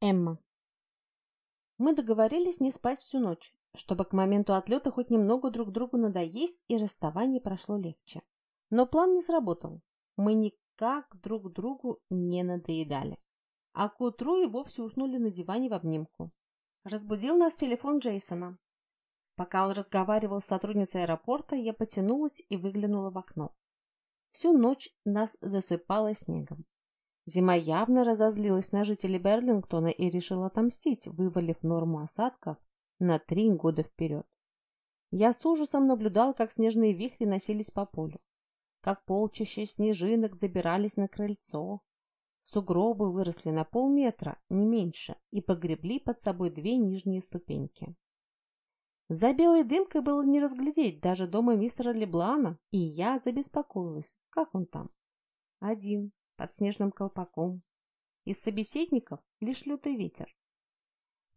Эмма. Мы договорились не спать всю ночь, чтобы к моменту отлета хоть немного друг другу надоесть и расставание прошло легче. Но план не сработал. Мы никак друг другу не надоедали. А к утру и вовсе уснули на диване в обнимку. Разбудил нас телефон Джейсона. Пока он разговаривал с сотрудницей аэропорта, я потянулась и выглянула в окно. Всю ночь нас засыпало снегом. Зима явно разозлилась на жителей Берлингтона и решила отомстить, вывалив норму осадков на три года вперед. Я с ужасом наблюдал, как снежные вихри носились по полю, как полчища снежинок забирались на крыльцо. Сугробы выросли на полметра, не меньше, и погребли под собой две нижние ступеньки. За белой дымкой было не разглядеть даже дома мистера Леблана, и я забеспокоилась, как он там. Один, под снежным колпаком. Из собеседников лишь лютый ветер.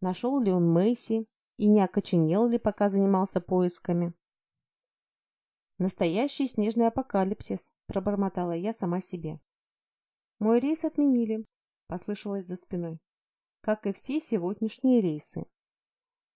Нашел ли он Мэйси и не окоченел ли, пока занимался поисками? Настоящий снежный апокалипсис, пробормотала я сама себе. Мой рейс отменили, послышалось за спиной. Как и все сегодняшние рейсы.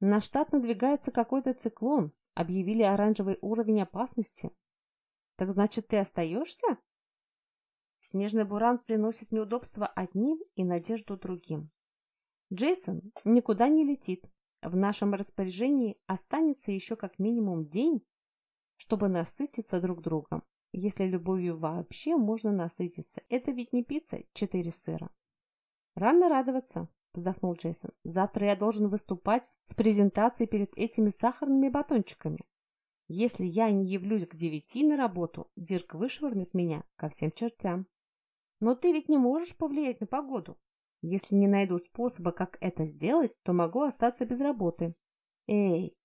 На штат надвигается какой-то циклон, объявили оранжевый уровень опасности. Так значит, ты остаешься? Снежный буран приносит неудобства одним и надежду другим. Джейсон никуда не летит. В нашем распоряжении останется еще как минимум день, чтобы насытиться друг другом. Если любовью вообще можно насытиться. Это ведь не пицца, четыре сыра. Рано радоваться, вздохнул Джейсон. Завтра я должен выступать с презентацией перед этими сахарными батончиками. Если я не явлюсь к девяти на работу, Дирк вышвырнет меня ко всем чертям. Но ты ведь не можешь повлиять на погоду. Если не найду способа, как это сделать, то могу остаться без работы. Эй!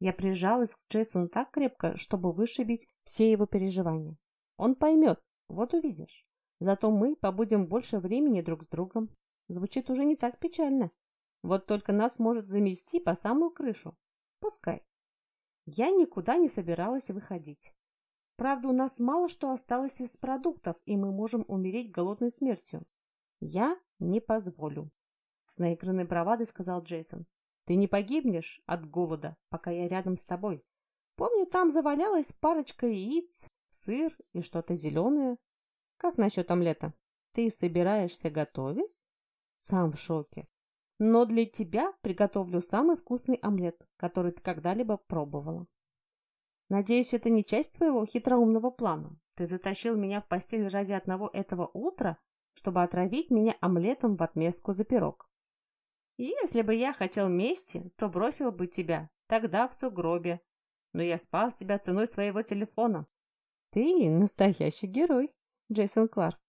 Я прижалась к Джейсону так крепко, чтобы вышибить все его переживания. Он поймет, вот увидишь. Зато мы побудем больше времени друг с другом. Звучит уже не так печально. Вот только нас может замести по самую крышу. Пускай. Я никуда не собиралась выходить. Правда, у нас мало что осталось из продуктов, и мы можем умереть голодной смертью. Я не позволю. С наигранной бравадой сказал Джейсон. Ты не погибнешь от голода, пока я рядом с тобой. Помню, там завалялась парочка яиц, сыр и что-то зеленое. Как насчет омлета? Ты собираешься готовить? Сам в шоке. Но для тебя приготовлю самый вкусный омлет, который ты когда-либо пробовала. Надеюсь, это не часть твоего хитроумного плана. Ты затащил меня в постель ради одного этого утра, чтобы отравить меня омлетом в отместку за пирог. если бы я хотел мести, то бросил бы тебя, тогда в сугробе. Но я спас тебя ценой своего телефона. Ты настоящий герой, Джейсон Кларк.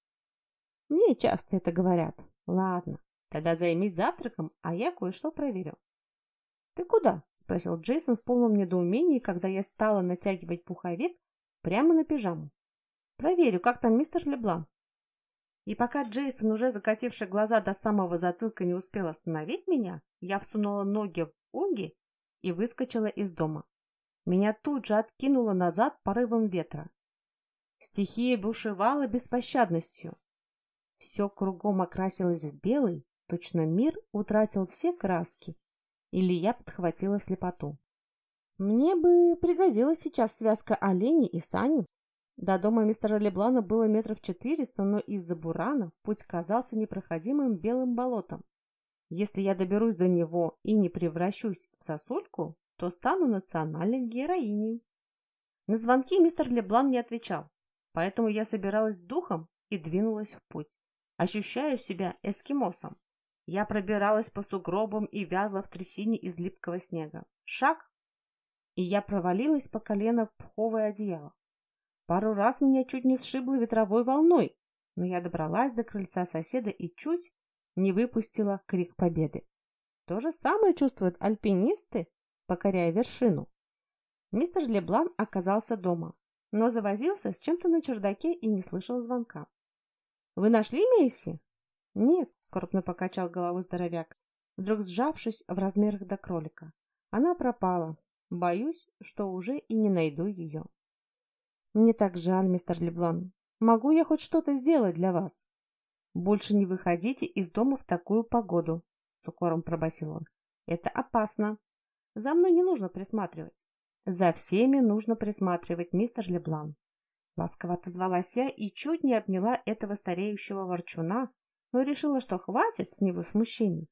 Мне часто это говорят. Ладно, тогда займись завтраком, а я кое-что проверю. «Ты куда?» – спросил Джейсон в полном недоумении, когда я стала натягивать пуховик прямо на пижаму. «Проверю, как там мистер Леблан». И пока Джейсон, уже закативший глаза до самого затылка, не успел остановить меня, я всунула ноги в уги и выскочила из дома. Меня тут же откинуло назад порывом ветра. Стихия бушевала беспощадностью. Все кругом окрасилось в белый, точно мир утратил все краски или я подхватила слепоту. Мне бы пригодилась сейчас связка оленей и сани. До дома мистера Леблана было метров четыреста, но из-за бурана путь казался непроходимым белым болотом. Если я доберусь до него и не превращусь в сосульку, то стану национальной героиней. На звонки мистер Леблан не отвечал, поэтому я собиралась духом и двинулась в путь, ощущая себя эскимосом. Я пробиралась по сугробам и вязла в трясине из липкого снега. Шаг, и я провалилась по колено в пуховое одеяло. Пару раз меня чуть не сшибло ветровой волной, но я добралась до крыльца соседа и чуть не выпустила крик победы. То же самое чувствуют альпинисты, покоряя вершину. Мистер Леблан оказался дома, но завозился с чем-то на чердаке и не слышал звонка. «Вы нашли Месси?» «Нет», — скорбно покачал головой здоровяк, вдруг сжавшись в размерах до кролика. «Она пропала. Боюсь, что уже и не найду ее». «Мне так жаль, мистер Леблан. Могу я хоть что-то сделать для вас?» «Больше не выходите из дома в такую погоду. с укором пробасил он. «Это опасно. За мной не нужно присматривать. За всеми нужно присматривать, мистер Леблан. Ласково отозвалась я и чуть не обняла этого стареющего ворчуна, но решила, что хватит с него смущений.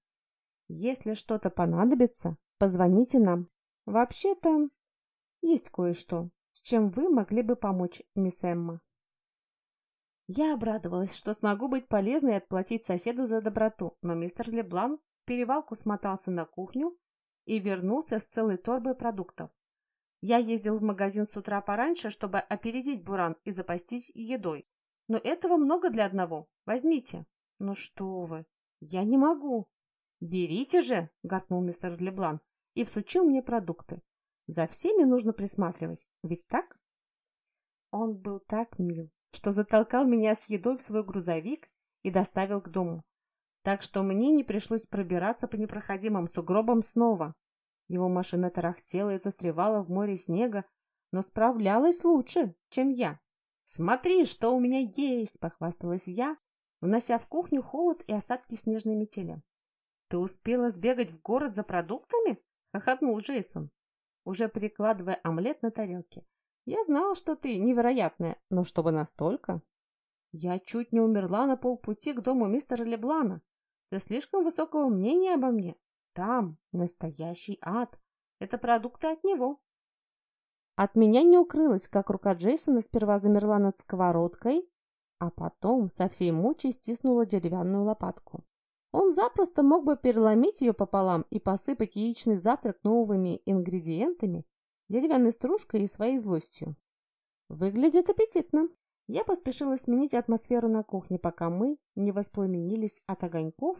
Если что-то понадобится, позвоните нам. Вообще-то есть кое-что, с чем вы могли бы помочь, мисс Эмма. Я обрадовалась, что смогу быть полезной и отплатить соседу за доброту, но мистер Леблан перевалку смотался на кухню и вернулся с целой торбой продуктов. Я ездил в магазин с утра пораньше, чтобы опередить Буран и запастись едой. Но этого много для одного. Возьмите. Ну что вы, я не могу. Берите же, гаркнул мистер Леблан и всучил мне продукты. За всеми нужно присматривать, ведь так? Он был так мил, что затолкал меня с едой в свой грузовик и доставил к дому. Так что мне не пришлось пробираться по непроходимым сугробам снова. Его машина тарахтела и застревала в море снега, но справлялась лучше, чем я. «Смотри, что у меня есть!» – похвасталась я, внося в кухню холод и остатки снежной метели. «Ты успела сбегать в город за продуктами?» – хохотнул Джейсон, уже перекладывая омлет на тарелке. «Я знала, что ты невероятная, но чтобы настолько...» «Я чуть не умерла на полпути к дому мистера Леблана. Ты слишком высокого мнения обо мне. Там настоящий ад. Это продукты от него. От меня не укрылось, как рука Джейсона сперва замерла над сковородкой, а потом со всей мочи стиснула деревянную лопатку. Он запросто мог бы переломить ее пополам и посыпать яичный завтрак новыми ингредиентами, деревянной стружкой и своей злостью. Выглядит аппетитно. Я поспешила сменить атмосферу на кухне, пока мы не воспламенились от огоньков,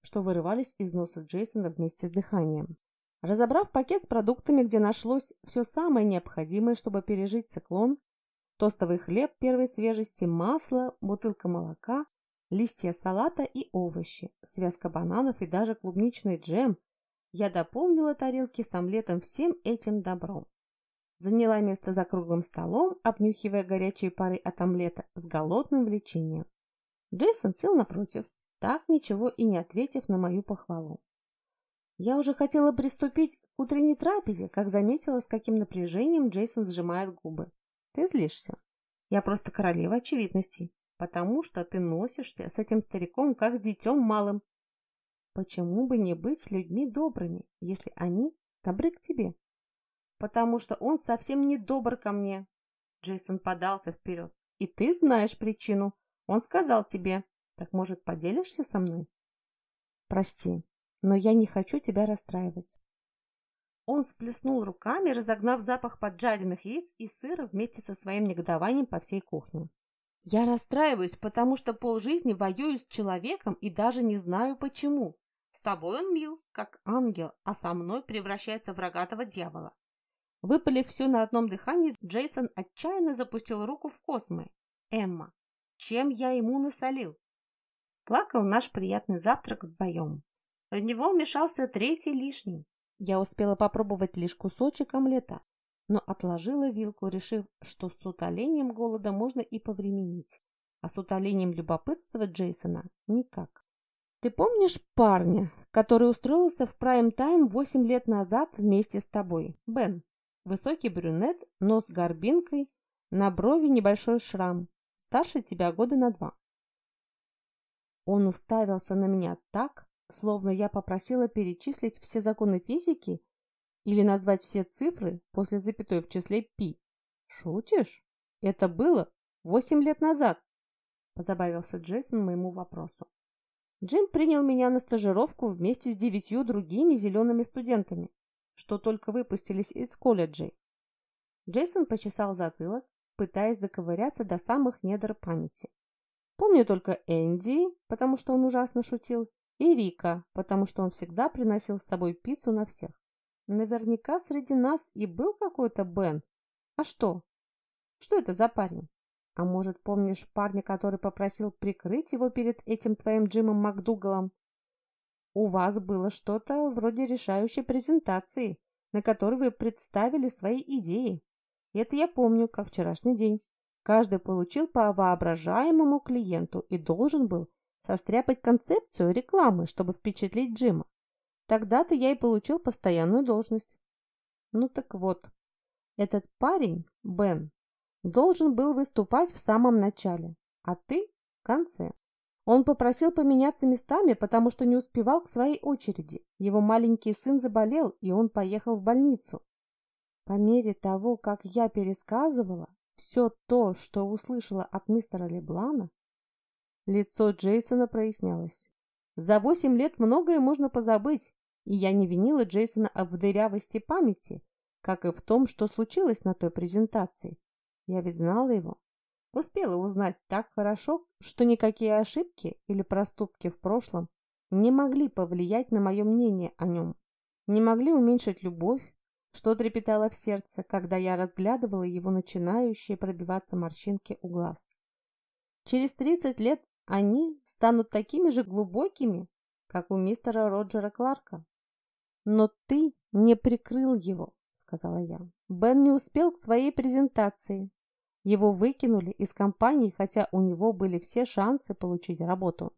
что вырывались из носа Джейсона вместе с дыханием. Разобрав пакет с продуктами, где нашлось все самое необходимое, чтобы пережить циклон, тостовый хлеб первой свежести, масло, бутылка молока, листья салата и овощи, связка бананов и даже клубничный джем, я дополнила тарелки с омлетом всем этим добром. Заняла место за круглым столом, обнюхивая горячие пары от омлета с голодным влечением. Джейсон сел напротив, так ничего и не ответив на мою похвалу. Я уже хотела приступить к утренней трапезе, как заметила, с каким напряжением Джейсон сжимает губы. Ты злишься? Я просто королева очевидностей, потому что ты носишься с этим стариком, как с детем малым. Почему бы не быть с людьми добрыми, если они добры к тебе? Потому что он совсем не добр ко мне. Джейсон подался вперед. И ты знаешь причину. Он сказал тебе, так, может, поделишься со мной? Прости, но я не хочу тебя расстраивать. Он сплеснул руками, разогнав запах поджаренных яиц и сыра вместе со своим негодованием по всей кухне. Я расстраиваюсь, потому что полжизни воюю с человеком и даже не знаю почему. С тобой он мил, как ангел, а со мной превращается в рогатого дьявола. Выпалив все на одном дыхании, Джейсон отчаянно запустил руку в космы. Эмма, чем я ему насолил? Плакал наш приятный завтрак вдвоем. В него вмешался третий лишний. Я успела попробовать лишь кусочек омлета, но отложила вилку, решив, что с утолением голода можно и повременить, а с утолением любопытства Джейсона никак. Ты помнишь парня, который устроился в прайм-тайм восемь лет назад вместе с тобой? Бен. Высокий брюнет, нос горбинкой, на брови небольшой шрам, старше тебя года на два. Он уставился на меня так, словно я попросила перечислить все законы физики или назвать все цифры после запятой в числе пи. Шутишь? Это было восемь лет назад, позабавился Джейсон моему вопросу. Джим принял меня на стажировку вместе с девятью другими зелеными студентами, что только выпустились из колледжей. Джейсон почесал затылок, пытаясь доковыряться до самых недр памяти. Помню только Энди, потому что он ужасно шутил, и Рика, потому что он всегда приносил с собой пиццу на всех. Наверняка среди нас и был какой-то Бен. А что? Что это за парень? А может, помнишь парня, который попросил прикрыть его перед этим твоим Джимом МакДугалом? У вас было что-то вроде решающей презентации, на которой вы представили свои идеи. Это я помню, как вчерашний день. Каждый получил по воображаемому клиенту и должен был состряпать концепцию рекламы, чтобы впечатлить Джима. Тогда-то я и получил постоянную должность. Ну так вот, этот парень, Бен, должен был выступать в самом начале, а ты – в конце. Он попросил поменяться местами, потому что не успевал к своей очереди. Его маленький сын заболел, и он поехал в больницу. По мере того, как я пересказывала все то, что услышала от мистера Леблана, лицо Джейсона прояснялось. За восемь лет многое можно позабыть, и я не винила Джейсона в дырявости памяти, как и в том, что случилось на той презентации. Я ведь знала его. Успела узнать так хорошо, что никакие ошибки или проступки в прошлом не могли повлиять на мое мнение о нем, не могли уменьшить любовь, что трепетало в сердце, когда я разглядывала его начинающие пробиваться морщинки у глаз. Через 30 лет они станут такими же глубокими, как у мистера Роджера Кларка. Но ты не прикрыл его, сказала я. Бен не успел к своей презентации. Его выкинули из компании, хотя у него были все шансы получить работу.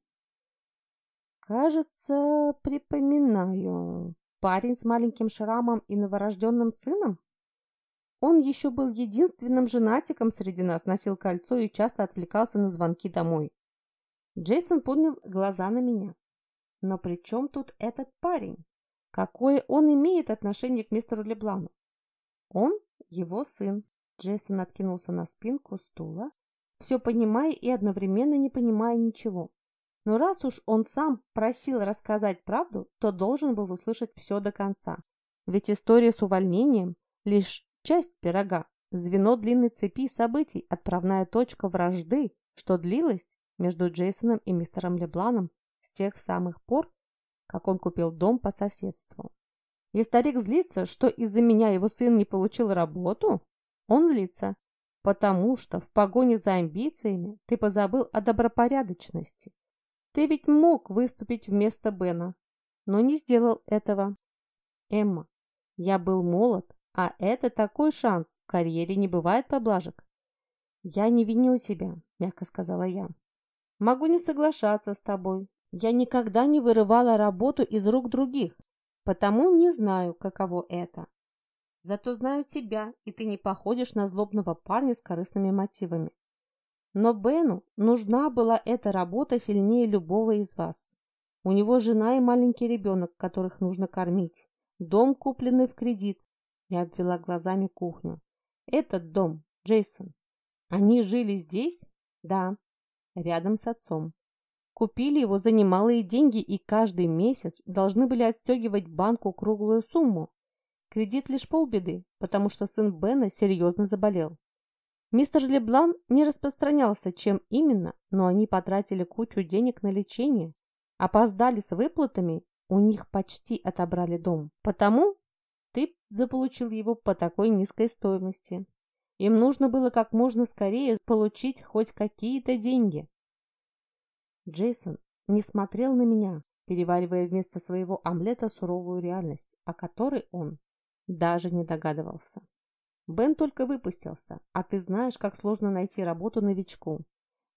Кажется, припоминаю. Парень с маленьким шрамом и новорожденным сыном? Он еще был единственным женатиком среди нас, носил кольцо и часто отвлекался на звонки домой. Джейсон поднял глаза на меня. Но при чем тут этот парень? Какое он имеет отношение к мистеру Леблану? Он его сын. Джейсон откинулся на спинку стула, все понимая и одновременно не понимая ничего. Но раз уж он сам просил рассказать правду, то должен был услышать все до конца. Ведь история с увольнением – лишь часть пирога, звено длинной цепи событий, отправная точка вражды, что длилась между Джейсоном и мистером Лебланом с тех самых пор, как он купил дом по соседству. И старик злится, что из-за меня его сын не получил работу? Он злится, потому что в погоне за амбициями ты позабыл о добропорядочности. Ты ведь мог выступить вместо Бена, но не сделал этого. Эмма, я был молод, а это такой шанс. В карьере не бывает поблажек. Я не виню тебя, мягко сказала я. Могу не соглашаться с тобой. Я никогда не вырывала работу из рук других, потому не знаю, каково это. Зато знаю тебя, и ты не походишь на злобного парня с корыстными мотивами. Но Бену нужна была эта работа сильнее любого из вас. У него жена и маленький ребенок, которых нужно кормить. Дом, купленный в кредит. Я обвела глазами кухню. Этот дом, Джейсон. Они жили здесь? Да, рядом с отцом. Купили его за немалые деньги и каждый месяц должны были отстегивать банку круглую сумму. Кредит лишь полбеды, потому что сын Бена серьезно заболел. Мистер Леблан не распространялся, чем именно, но они потратили кучу денег на лечение, опоздали с выплатами, у них почти отобрали дом. Потому ты заполучил его по такой низкой стоимости. Им нужно было как можно скорее получить хоть какие-то деньги. Джейсон не смотрел на меня, переваривая вместо своего омлета суровую реальность, о которой он даже не догадывался. Бен только выпустился, а ты знаешь, как сложно найти работу новичку.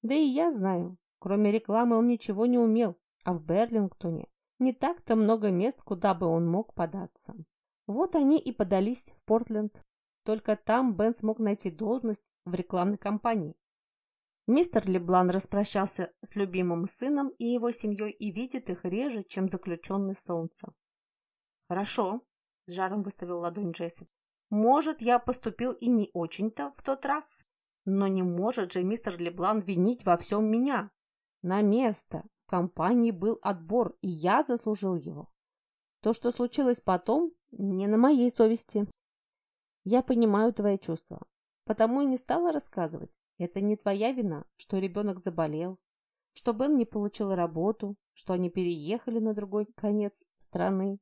Да и я знаю, кроме рекламы он ничего не умел, а в Берлингтоне не так-то много мест, куда бы он мог податься. Вот они и подались в Портленд. Только там Бен смог найти должность в рекламной кампании. Мистер Леблан распрощался с любимым сыном и его семьей и видит их реже, чем заключенный солнце. «Хорошо», — с жаром выставил ладонь Джесси. «Может, я поступил и не очень-то в тот раз, но не может же мистер Леблан винить во всем меня. На место в компании был отбор, и я заслужил его. То, что случилось потом, не на моей совести. Я понимаю твои чувства, потому и не стала рассказывать. Это не твоя вина, что ребенок заболел, что Бен не получил работу, что они переехали на другой конец страны.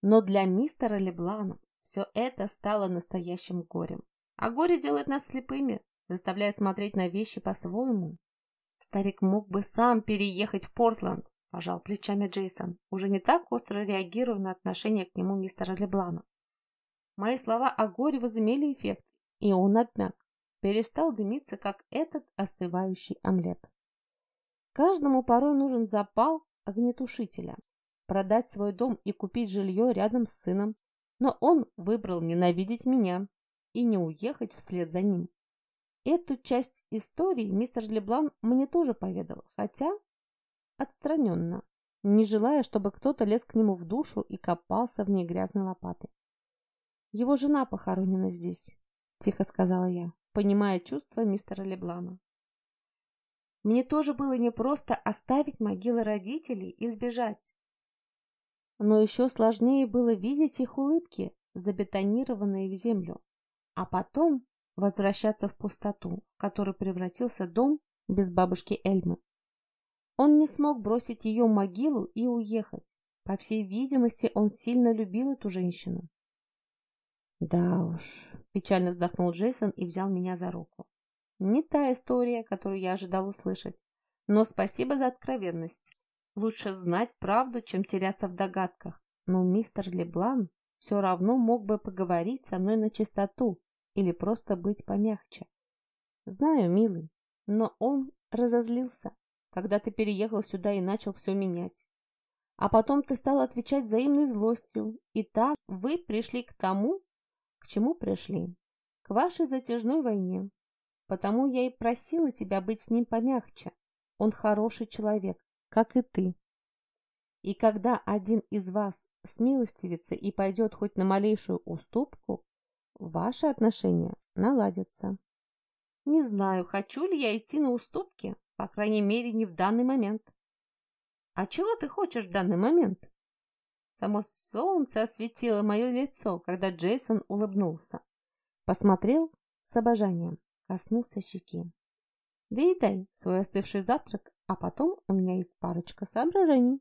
Но для мистера Леблана все это стало настоящим горем. А горе делает нас слепыми, заставляя смотреть на вещи по-своему. Старик мог бы сам переехать в Портланд, пожал плечами Джейсон, уже не так остро реагируя на отношение к нему мистера Леблана. Мои слова о горе возымели эффект, и он обмяк перестал дымиться, как этот остывающий омлет. Каждому порой нужен запал огнетушителя. продать свой дом и купить жилье рядом с сыном, но он выбрал ненавидеть меня и не уехать вслед за ним. Эту часть истории мистер Леблан мне тоже поведал, хотя отстраненно, не желая, чтобы кто-то лез к нему в душу и копался в ней грязной лопатой. «Его жена похоронена здесь», — тихо сказала я, понимая чувства мистера Леблана. Мне тоже было непросто оставить могилы родителей и сбежать. Но еще сложнее было видеть их улыбки, забетонированные в землю, а потом возвращаться в пустоту, в которой превратился дом без бабушки Эльмы. Он не смог бросить ее могилу и уехать. По всей видимости, он сильно любил эту женщину. «Да уж», – печально вздохнул Джейсон и взял меня за руку. Не та история, которую я ожидал услышать. Но спасибо за откровенность. Лучше знать правду, чем теряться в догадках. Но мистер Леблан все равно мог бы поговорить со мной на чистоту или просто быть помягче. Знаю, милый, но он разозлился, когда ты переехал сюда и начал все менять. А потом ты стал отвечать взаимной злостью, и так вы пришли к тому, чему пришли, к вашей затяжной войне. Потому я и просила тебя быть с ним помягче. Он хороший человек, как и ты. И когда один из вас смилостивится и пойдет хоть на малейшую уступку, ваши отношения наладятся. Не знаю, хочу ли я идти на уступки, по крайней мере, не в данный момент. А чего ты хочешь в данный момент? Само солнце осветило мое лицо, когда Джейсон улыбнулся. Посмотрел с обожанием коснулся щеки. Да и дай свой остывший завтрак, а потом у меня есть парочка соображений.